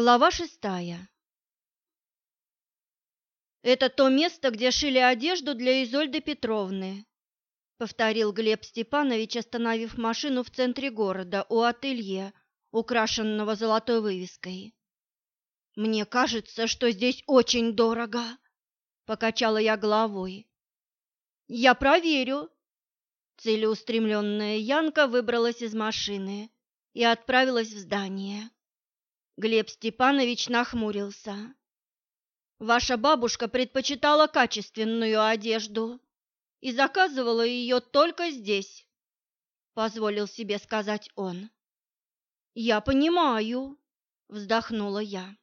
Глава шестая. «Это то место, где шили одежду для Изольды Петровны», — повторил Глеб Степанович, остановив машину в центре города у ателье, украшенного золотой вывеской. «Мне кажется, что здесь очень дорого», — покачала я головой. «Я проверю». Целеустремленная Янка выбралась из машины и отправилась в здание. Глеб Степанович нахмурился. Ваша бабушка предпочитала качественную одежду и заказывала ее только здесь, позволил себе сказать он. Я понимаю, вздохнула я.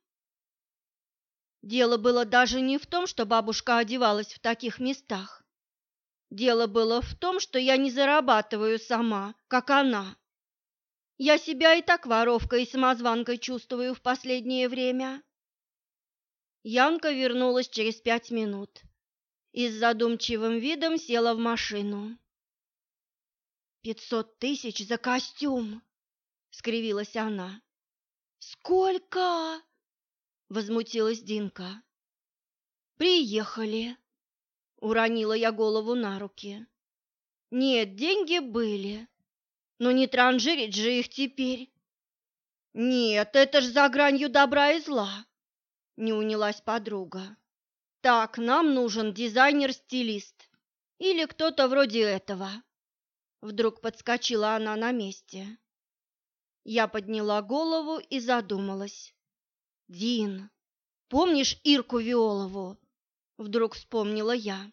Дело было даже не в том, что бабушка одевалась в таких местах. Дело было в том, что я не зарабатываю сама, как она. Я себя и так воровкой и самозванкой чувствую в последнее время. Янка вернулась через пять минут и с задумчивым видом села в машину. «Пятьсот тысяч за костюм!» — скривилась она. «Сколько?» — возмутилась Динка. «Приехали!» — уронила я голову на руки. «Нет, деньги были, но не транжирить же их теперь. Нет, это ж за гранью добра и зла, не унялась подруга. Так, нам нужен дизайнер-стилист или кто-то вроде этого. Вдруг подскочила она на месте. Я подняла голову и задумалась. Дин, помнишь Ирку Виолову? Вдруг вспомнила я.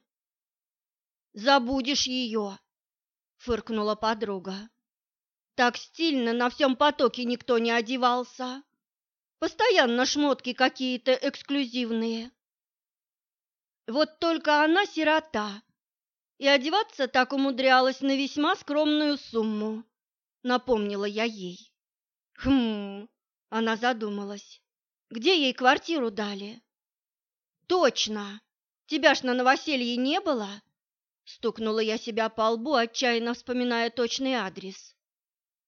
Забудешь ее, фыркнула подруга. Так стильно на всем потоке никто не одевался. Постоянно шмотки какие-то эксклюзивные. Вот только она сирота, и одеваться так умудрялась на весьма скромную сумму, напомнила я ей. Хм, она задумалась. Где ей квартиру дали? Точно. Тебя ж на новоселье не было? Стукнула я себя по лбу, отчаянно вспоминая точный адрес.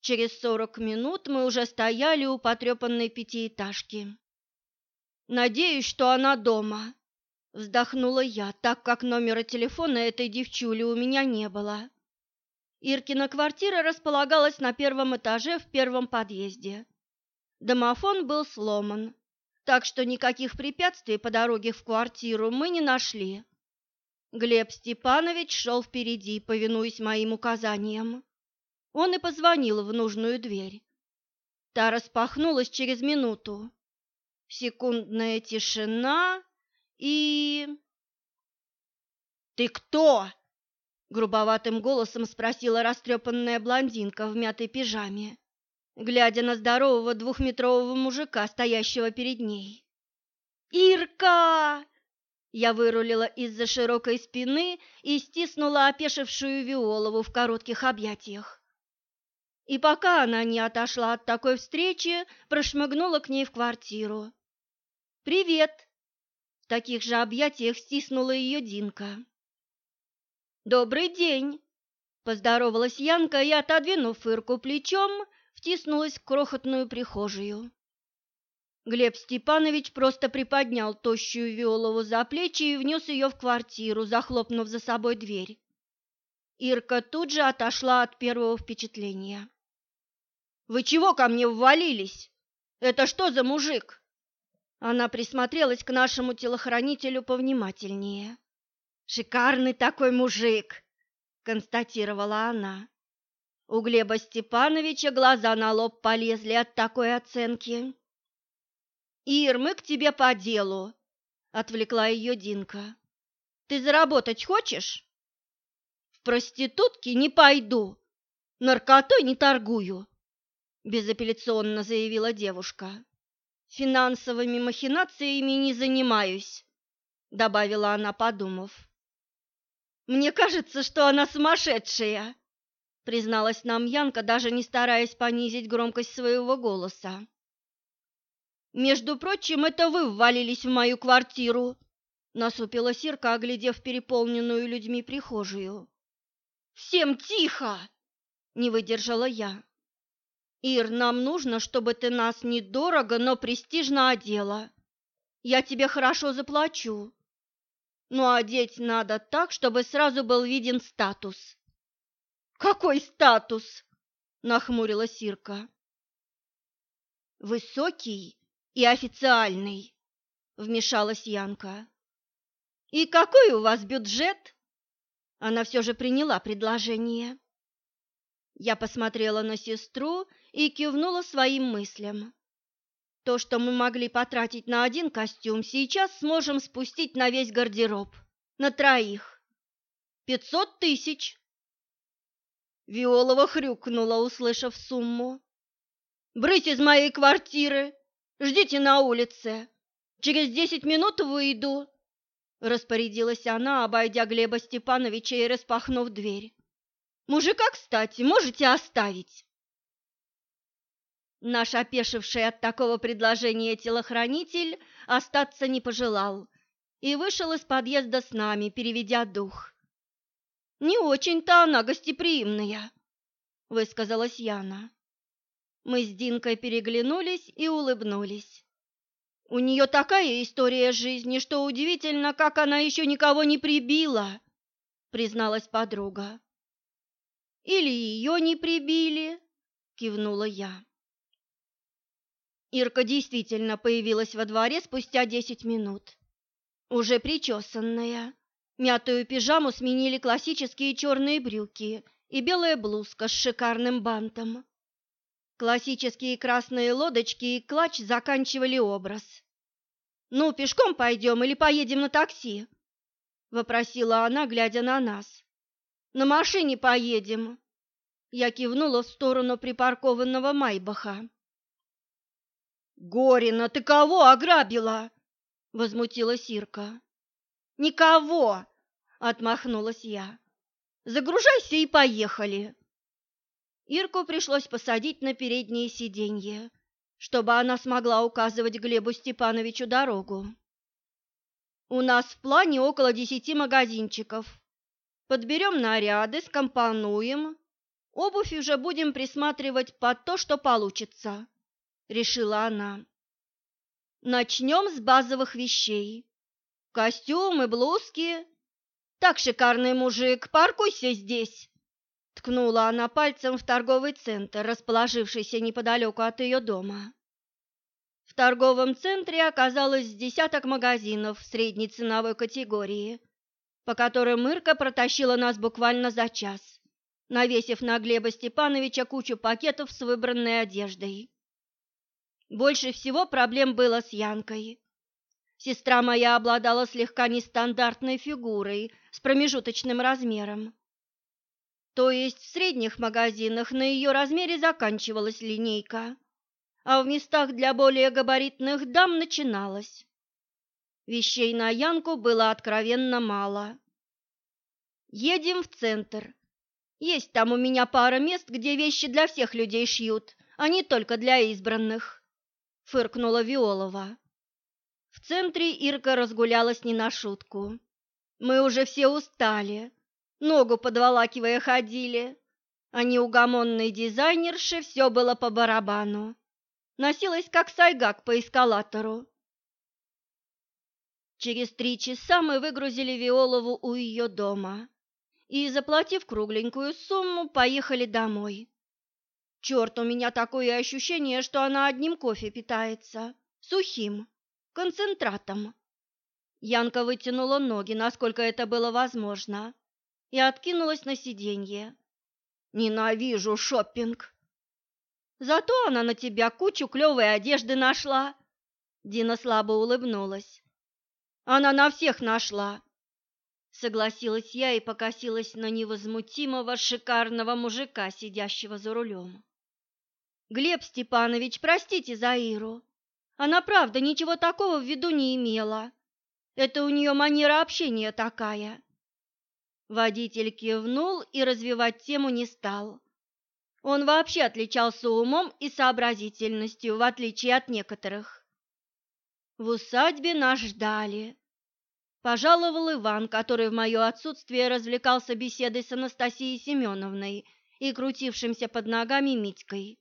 Через сорок минут мы уже стояли у потрепанной пятиэтажки. «Надеюсь, что она дома», — вздохнула я, так как номера телефона этой девчули у меня не было. Иркина квартира располагалась на первом этаже в первом подъезде. Домофон был сломан, так что никаких препятствий по дороге в квартиру мы не нашли. Глеб Степанович шел впереди, повинуясь моим указаниям. Он и позвонил в нужную дверь. Та распахнулась через минуту. Секундная тишина и... «Ты кто?» — грубоватым голосом спросила растрепанная блондинка в мятой пижаме, глядя на здорового двухметрового мужика, стоящего перед ней. «Ирка!» Я вырулила из-за широкой спины и стиснула опешившую Виолову в коротких объятиях. И пока она не отошла от такой встречи, прошмыгнула к ней в квартиру. «Привет!» В таких же объятиях стиснула ее Динка. «Добрый день!» Поздоровалась Янка и, отодвинув Ирку плечом, втиснулась в крохотную прихожую. Глеб Степанович просто приподнял тощую Виолову за плечи и внес ее в квартиру, захлопнув за собой дверь. Ирка тут же отошла от первого впечатления. Вы чего ко мне ввалились? Это что за мужик? Она присмотрелась к нашему телохранителю повнимательнее. Шикарный такой мужик, констатировала она. У Глеба Степановича глаза на лоб полезли от такой оценки. «Ир, мы к тебе по делу», — отвлекла ее Динка. «Ты заработать хочешь?» «В проститутки не пойду, наркотой не торгую, безапелляционно заявила девушка. Финансовыми махинациями не занимаюсь, добавила она, подумав. Мне кажется, что она сумасшедшая, призналась нам Янка, даже не стараясь понизить громкость своего голоса. Между прочим, это вы ввалились в мою квартиру, насупила Сирка, оглядев переполненную людьми прихожую. Всем тихо, не выдержала я. Ир, нам нужно, чтобы ты нас недорого, но престижно одела. Я тебе хорошо заплачу. Но одеть надо так, чтобы сразу был виден статус. Какой статус? нахмурилась Ирка. Высокий и официальный, вмешалась Янка. И какой у вас бюджет? Она все же приняла предложение. Я посмотрела на сестру и кивнула своим мыслям. То, что мы могли потратить на один костюм, сейчас сможем спустить на весь гардероб, на троих. Пятьсот тысяч. Виолова хрюкнула, услышав сумму. «Брысь из моей квартиры! Ждите на улице! Через десять минут выйду!» Распорядилась она, обойдя Глеба Степановича и распахнув дверь. «Мужика, кстати, можете оставить!» Наш опешивший от такого предложения телохранитель остаться не пожелал и вышел из подъезда с нами, переведя дух. «Не очень-то она гостеприимная», — высказалась Яна. Мы с Динкой переглянулись и улыбнулись. У нее такая история жизни, что удивительно, как она еще никого не прибила, призналась подруга. Или ее не прибили, кивнула я. Ирка действительно появилась во дворе спустя десять минут. Уже причесанная. Мятую пижаму сменили классические черные брюки и белая блузка с шикарным бантом. Классические красные лодочки и клатч заканчивали образ. «Ну, пешком пойдем или поедем на такси?» — вопросила она, глядя на нас. «На машине поедем». Я кивнула в сторону припаркованного Майбаха. «Горина, ты кого ограбила?» — возмутилась Ирка. «Никого!» — отмахнулась я. «Загружайся и поехали!» Ирку пришлось посадить на переднее сиденье, чтобы она смогла указывать Глебу Степановичу дорогу. «У нас в плане около десяти магазинчиков. Подберем наряды, скомпонуем. Обувь уже будем присматривать под то, что получится», — решила она. «Начнем с базовых вещей. Костюмы, блузки. Так, шикарный мужик, паркуйся здесь!» Ткнула она пальцем в торговый центр, расположившийся неподалеку от ее дома. В торговом центре оказалось десяток магазинов средней ценовой категории, по которым Ирка протащила нас буквально за час, навесив на Глеба Степановича кучу пакетов с выбранной одеждой. Больше всего проблем было с Янкой. Сестра моя обладала слегка нестандартной фигурой с промежуточным размером. То есть в средних магазинах на ее размере заканчивалась линейка, а в местах для более габаритных дам начиналась. Вещей на Янку было откровенно мало. Едем в центр. Есть там у меня пара мест, где вещи для всех людей шьют, а не только для избранных, фыркнула Виолова. В центре Ирка разгулялась не на шутку. Мы уже все устали, ногу подволакивая ходили, а неугомонной дизайнерше все было по барабану. Носилась как сайгак по эскалатору. Через три часа мы выгрузили Виолову у ее дома и, заплатив кругленькую сумму, поехали домой. Черт, у меня такое ощущение, что она одним кофе питается, сухим, концентратом. Янка вытянула ноги, насколько это было возможно, и откинулась на сиденье. Ненавижу шопинг. Зато она на тебя кучу клевой одежды нашла. Дина слабо улыбнулась. Она на всех нашла. Согласилась я и покосилась на невозмутимого шикарного мужика, сидящего за рулем. Глеб Степанович, простите за Иру. Она правда ничего такого в виду не имела. Это у нее манера общения такая. Водитель кивнул и развивать тему не стал. Он вообще отличался умом и сообразительностью, в отличие от некоторых. В усадьбе нас ждали. Пожаловал Иван, который в мое отсутствие развлекался беседой с Анастасией Семеновной и крутившимся под ногами Митькой.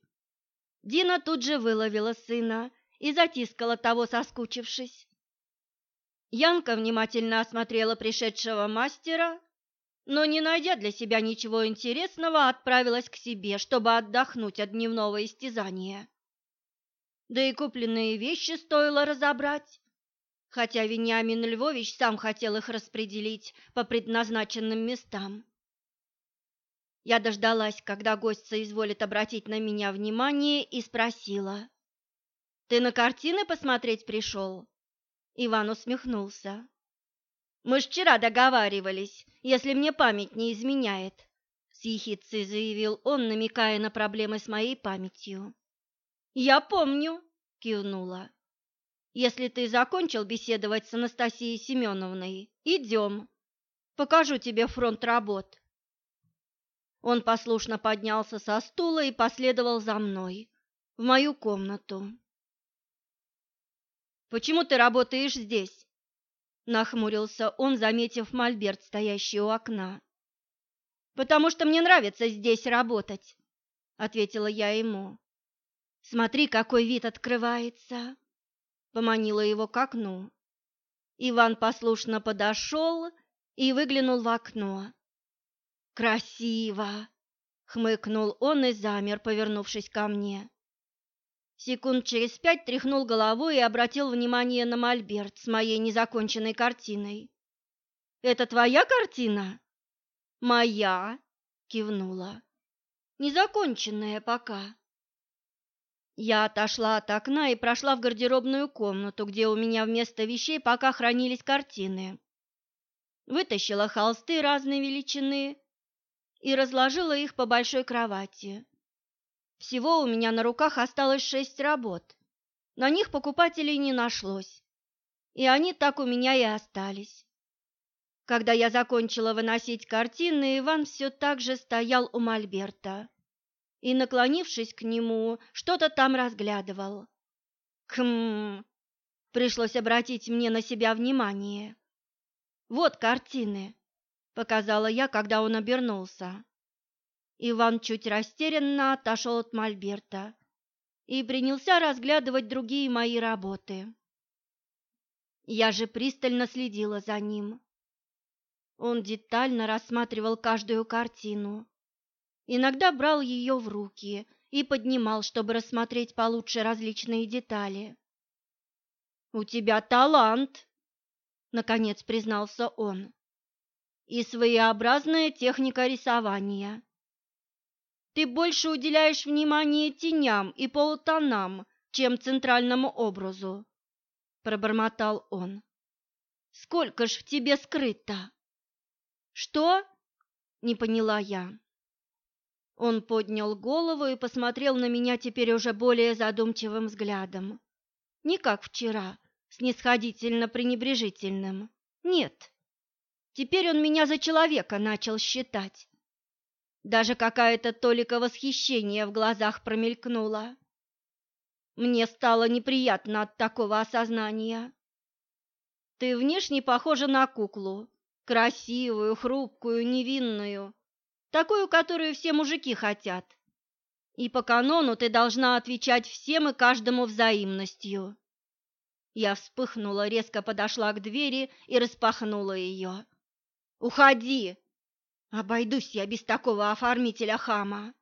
Дина тут же выловила сына и затискала того, соскучившись. Янка внимательно осмотрела пришедшего мастера, но, не найдя для себя ничего интересного, отправилась к себе, чтобы отдохнуть от дневного истязания. Да и купленные вещи стоило разобрать, хотя Вениамин Львович сам хотел их распределить по предназначенным местам. Я дождалась, когда гость соизволит обратить на меня внимание, и спросила. «Ты на картины посмотреть пришел?» Иван усмехнулся. «Мы ж вчера договаривались, если мне память не изменяет», с ехидцей заявил он, намекая на проблемы с моей памятью. «Я помню», — кивнула. «Если ты закончил беседовать с Анастасией Семеновной, идем. Покажу тебе фронт работ». Он послушно поднялся со стула и последовал за мной в мою комнату. «Почему ты работаешь здесь?» – нахмурился он, заметив мольберт, стоящий у окна. «Потому что мне нравится здесь работать», – ответила я ему. «Смотри, какой вид открывается!» – поманила его к окну. Иван послушно подошел и выглянул в окно. «Красиво!» — хмыкнул он и замер, повернувшись ко мне. Секунд через пять тряхнул головой и обратил внимание на мольберт с моей незаконченной картиной. «Это твоя картина?» «Моя», — кивнула. «Незаконченная пока». Я отошла от окна и прошла в гардеробную комнату, где у меня вместо вещей пока хранились картины. Вытащила холсты разной величины и разложила их по большой кровати. Всего у меня на руках осталось шесть работ. На них покупателей не нашлось, и они так у меня и остались. Когда я закончила выносить картины, Иван все так же стоял у мольберта и, наклонившись к нему, что-то там разглядывал. Хм, пришлось обратить мне на себя внимание. Вот картины, показала я, когда он обернулся. Иван чуть растерянно отошел от мольберта и принялся разглядывать другие мои работы. Я же пристально следила за ним. Он детально рассматривал каждую картину, иногда брал ее в руки и поднимал, чтобы рассмотреть получше различные детали. «У тебя талант!» — наконец признался он и своеобразная техника рисования. Ты больше уделяешь внимание теням и полутонам, чем центральному образу, пробормотал он. Сколько ж в тебе скрыто? Что? Не поняла я. Он поднял голову и посмотрел на меня теперь уже более задумчивым взглядом. Не как вчера, снисходительно пренебрежительным. Нет. Теперь он меня за человека начал считать. Даже какая-то толика восхищения в глазах промелькнула. Мне стало неприятно от такого осознания. Ты внешне похожа на куклу, красивую, хрупкую, невинную, такую, которую все мужики хотят. И по канону ты должна отвечать всем и каждому взаимностью. Я вспыхнула, резко подошла к двери и распахнула ее. Уходи! Обойдусь я без такого оформителя хама.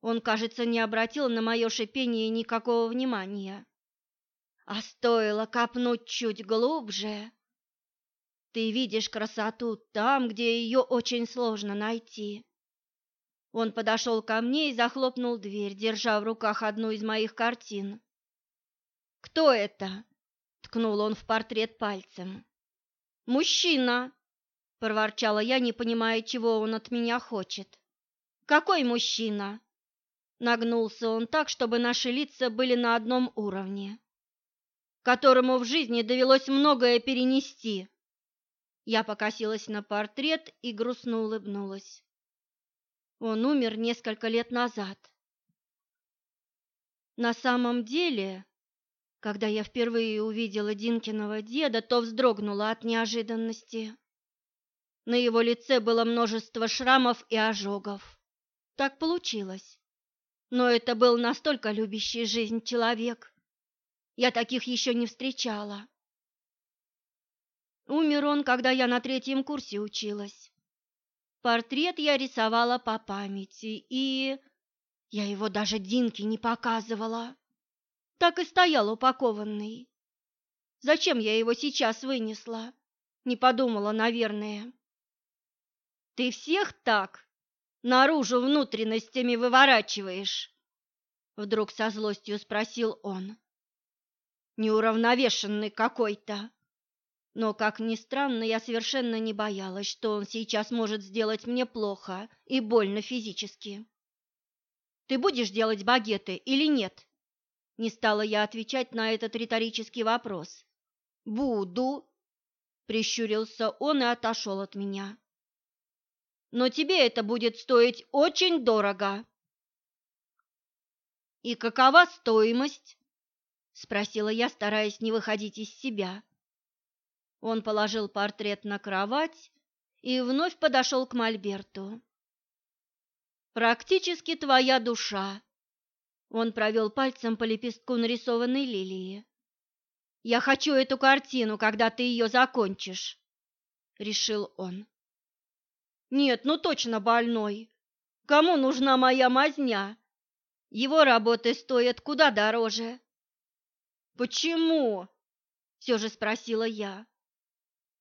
Он, кажется, не обратил на мое шипение никакого внимания. А стоило копнуть чуть глубже. Ты видишь красоту там, где ее очень сложно найти. Он подошел ко мне и захлопнул дверь, держа в руках одну из моих картин. «Кто это?» — ткнул он в портрет пальцем. «Мужчина!» – проворчала я, не понимая, чего он от меня хочет. «Какой мужчина?» Нагнулся он так, чтобы наши лица были на одном уровне. «Которому в жизни довелось многое перенести». Я покосилась на портрет и грустно улыбнулась. Он умер несколько лет назад. На самом деле, когда я впервые увидела Динкиного деда, то вздрогнула от неожиданности. На его лице было множество шрамов и ожогов. Так получилось. Но это был настолько любящий жизнь человек. Я таких еще не встречала. Умер он, когда я на третьем курсе училась. Портрет я рисовала по памяти, и... Я его даже Динке не показывала. Так и стоял упакованный. Зачем я его сейчас вынесла? Не подумала, наверное. Ты всех так наружу внутренностями выворачиваешь? Вдруг со злостью спросил он. Неуравновешенный какой-то. Но, как ни странно, я совершенно не боялась, что он сейчас может сделать мне плохо и больно физически. «Ты будешь делать багеты или нет?» Не стала я отвечать на этот риторический вопрос. «Буду», — прищурился он и отошел от меня. «Но тебе это будет стоить очень дорого». «И какова стоимость?» — спросила я, стараясь не выходить из себя. Он положил портрет на кровать и вновь подошел к Мольберту. «Практически твоя душа», — он провел пальцем по лепестку нарисованной лилии. «Я хочу эту картину, когда ты ее закончишь», — решил он. «Нет, ну точно больной. Кому нужна моя мазня? Его работы стоят куда дороже». «Почему?» — все же спросила я.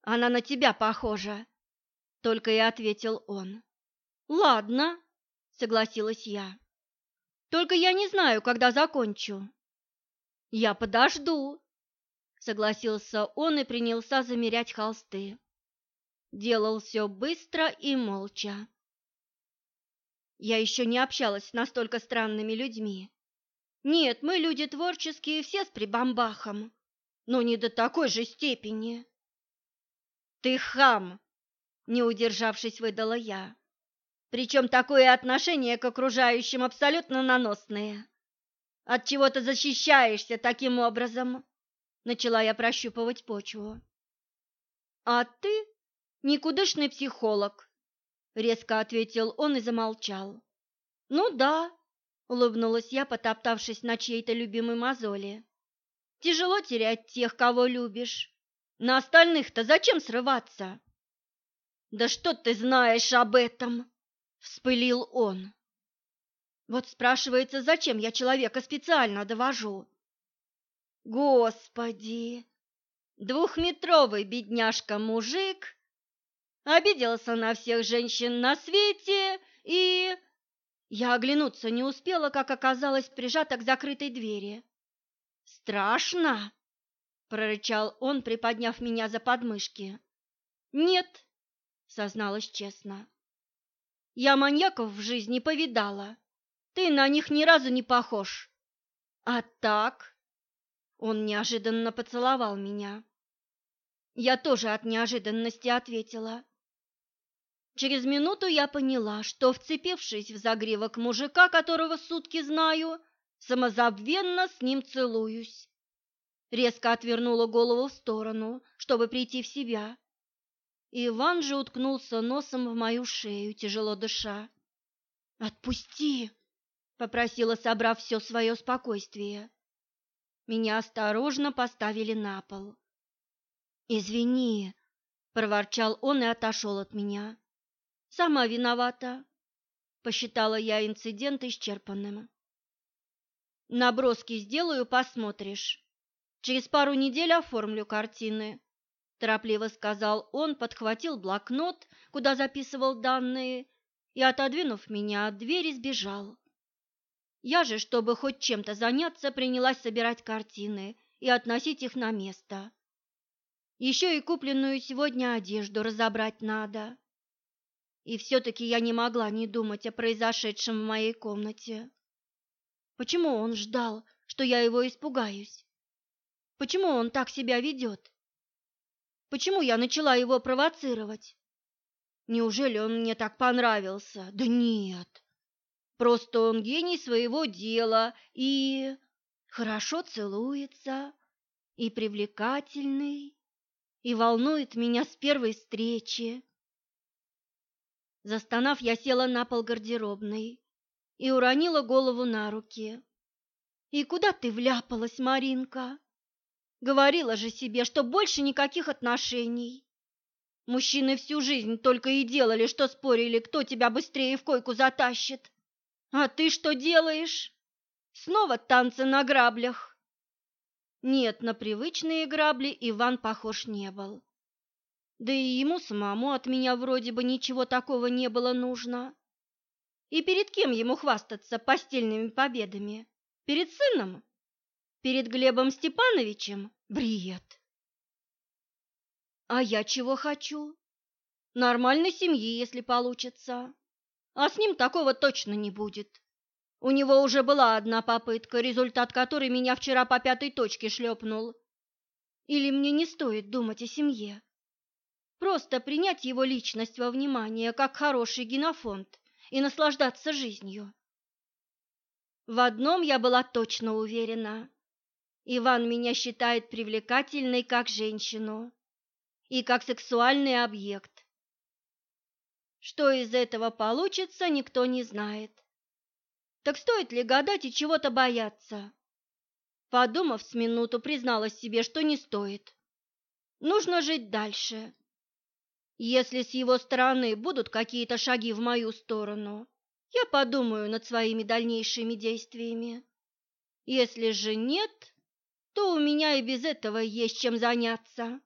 Она на тебя похожа, только и ответил он. Ладно, согласилась я. Только я не знаю, когда закончу. Я подожду, согласился он и принялся замерять холсты. Делал все быстро и молча. Я еще не общалась с настолько странными людьми. Нет, мы люди творческие, все с прибамбахом, но не до такой же степени. «Ты хам!» – не удержавшись, выдала я. «Причем такое отношение к окружающим абсолютно наносное. От чего ты защищаешься таким образом?» Начала я прощупывать почву. «А ты никудышный психолог», — резко ответил он и замолчал. «Ну да», — улыбнулась я, потоптавшись на чьей-то любимой мозоли. «Тяжело терять тех, кого любишь. На остальных-то зачем срываться? Да что ты знаешь об этом? Вспылил он. Вот спрашивается, зачем я человека специально довожу? Господи! Двухметровый бедняжка-мужик обиделся на всех женщин на свете и... Я оглянуться не успела, как оказалась прижата к закрытой двери. Страшно? Прорычал он, приподняв меня за подмышки. Нет, созналась честно. Я маньяков в жизни повидала. Ты на них ни разу не похож. А так? Он неожиданно поцеловал меня. Я тоже от неожиданности ответила. Через минуту я поняла, что, вцепившись в загривок мужика, которого сутки знаю, самозабвенно с ним целуюсь резко отвернула голову в сторону, чтобы прийти в себя. Иван же уткнулся носом в мою шею, тяжело дыша. «Отпусти!» — попросила, собрав все свое спокойствие. Меня осторожно поставили на пол. «Извини!» — проворчал он и отошел от меня. «Сама виновата!» — посчитала я инцидент исчерпанным. «Наброски сделаю, посмотришь». Через пару недель оформлю картины, торопливо сказал он, подхватил блокнот, куда записывал данные, и, отодвинув меня от двери, сбежал. Я же, чтобы хоть чем-то заняться, принялась собирать картины и относить их на место. Еще и купленную сегодня одежду разобрать надо. И все-таки я не могла не думать о произошедшем в моей комнате. Почему он ждал, что я его испугаюсь? Почему он так себя ведет? Почему я начала его провоцировать? Неужели он мне так понравился? Да нет. Просто он гений своего дела и хорошо целуется, и привлекательный, и волнует меня с первой встречи. Застонав, я села на пол гардеробной и уронила голову на руки. «И куда ты вляпалась, Маринка? Говорила же себе, что больше никаких отношений. Мужчины всю жизнь только и делали, что спорили, кто тебя быстрее в койку затащит. А ты что делаешь? Снова танцы на граблях?» Нет, на привычные грабли Иван похож не был. Да и ему самому от меня вроде бы ничего такого не было нужно. И перед кем ему хвастаться постельными победами? Перед сыном? Перед Глебом Степановичем? Бред! А я чего хочу? Нормальной семьи, если получится. А с ним такого точно не будет. У него уже была одна попытка, результат которой меня вчера по пятой точке шлепнул. Или мне не стоит думать о семье? Просто принять его личность во внимание, как хороший генофонд, и наслаждаться жизнью. В одном я была точно уверена. Иван меня считает привлекательной как женщину и как сексуальный объект. Что из этого получится, никто не знает. Так стоит ли гадать и чего-то бояться? Подумав с минуту, призналась себе, что не стоит. Нужно жить дальше. Если с его стороны будут какие-то шаги в мою сторону, я подумаю над своими дальнейшими действиями. Если же нет, то у меня и без этого есть чем заняться.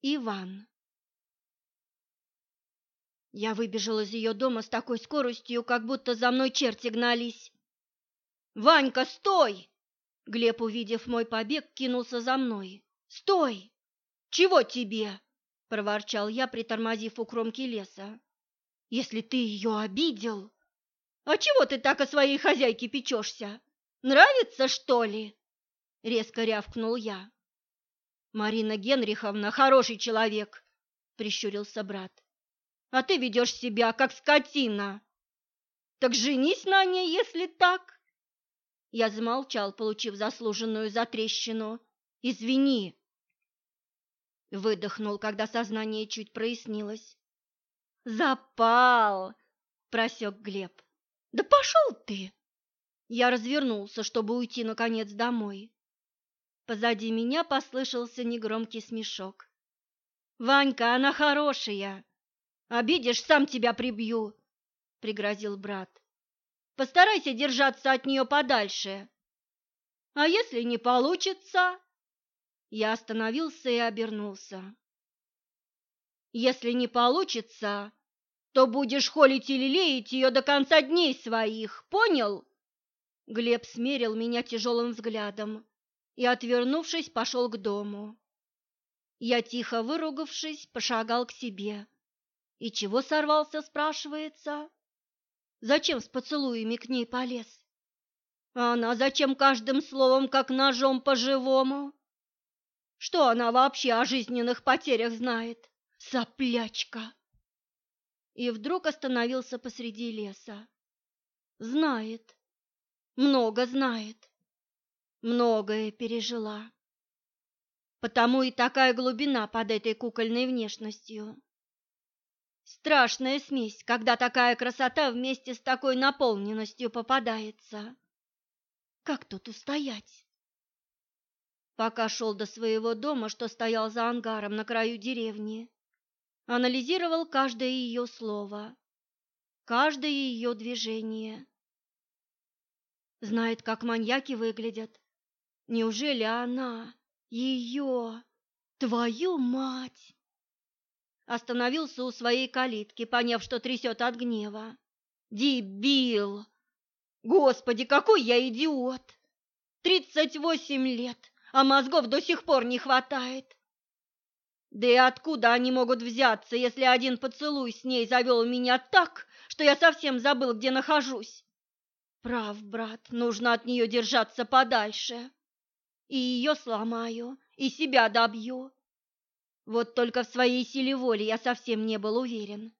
Иван Я выбежал из ее дома с такой скоростью, как будто за мной черти гнались. «Ванька, стой!» Глеб, увидев мой побег, кинулся за мной. «Стой!» «Чего тебе?» – проворчал я, притормозив у кромки леса. «Если ты ее обидел...» «А чего ты так о своей хозяйке печешься? Нравится, что ли?» – резко рявкнул я. «Марина Генриховна хороший человек», – прищурился брат. «А ты ведешь себя, как скотина. Так женись на ней, если так». Я замолчал, получив заслуженную затрещину. «Извини», Выдохнул, когда сознание чуть прояснилось. «Запал!» – просек Глеб. «Да пошел ты!» Я развернулся, чтобы уйти, наконец, домой. Позади меня послышался негромкий смешок. «Ванька, она хорошая! Обидишь, сам тебя прибью!» – пригрозил брат. «Постарайся держаться от нее подальше. А если не получится?» Я остановился и обернулся. «Если не получится, то будешь холить или леять ее до конца дней своих, понял?» Глеб смерил меня тяжелым взглядом и, отвернувшись, пошел к дому. Я, тихо выругавшись, пошагал к себе. И чего сорвался, спрашивается? Зачем с поцелуями к ней полез? А она зачем каждым словом, как ножом по-живому? Что она вообще о жизненных потерях знает? Соплячка! И вдруг остановился посреди леса. Знает, много знает, многое пережила. Потому и такая глубина под этой кукольной внешностью. Страшная смесь, когда такая красота вместе с такой наполненностью попадается. Как тут устоять? пока шел до своего дома, что стоял за ангаром на краю деревни. Анализировал каждое ее слово, каждое ее движение. Знает, как маньяки выглядят. Неужели она, ее, твою мать? Остановился у своей калитки, поняв, что трясет от гнева. Дебил! Господи, какой я идиот! Тридцать восемь лет! а мозгов до сих пор не хватает. Да и откуда они могут взяться, если один поцелуй с ней завел меня так, что я совсем забыл, где нахожусь? Прав, брат, нужно от нее держаться подальше. И ее сломаю, и себя добью. Вот только в своей силе воли я совсем не был уверен.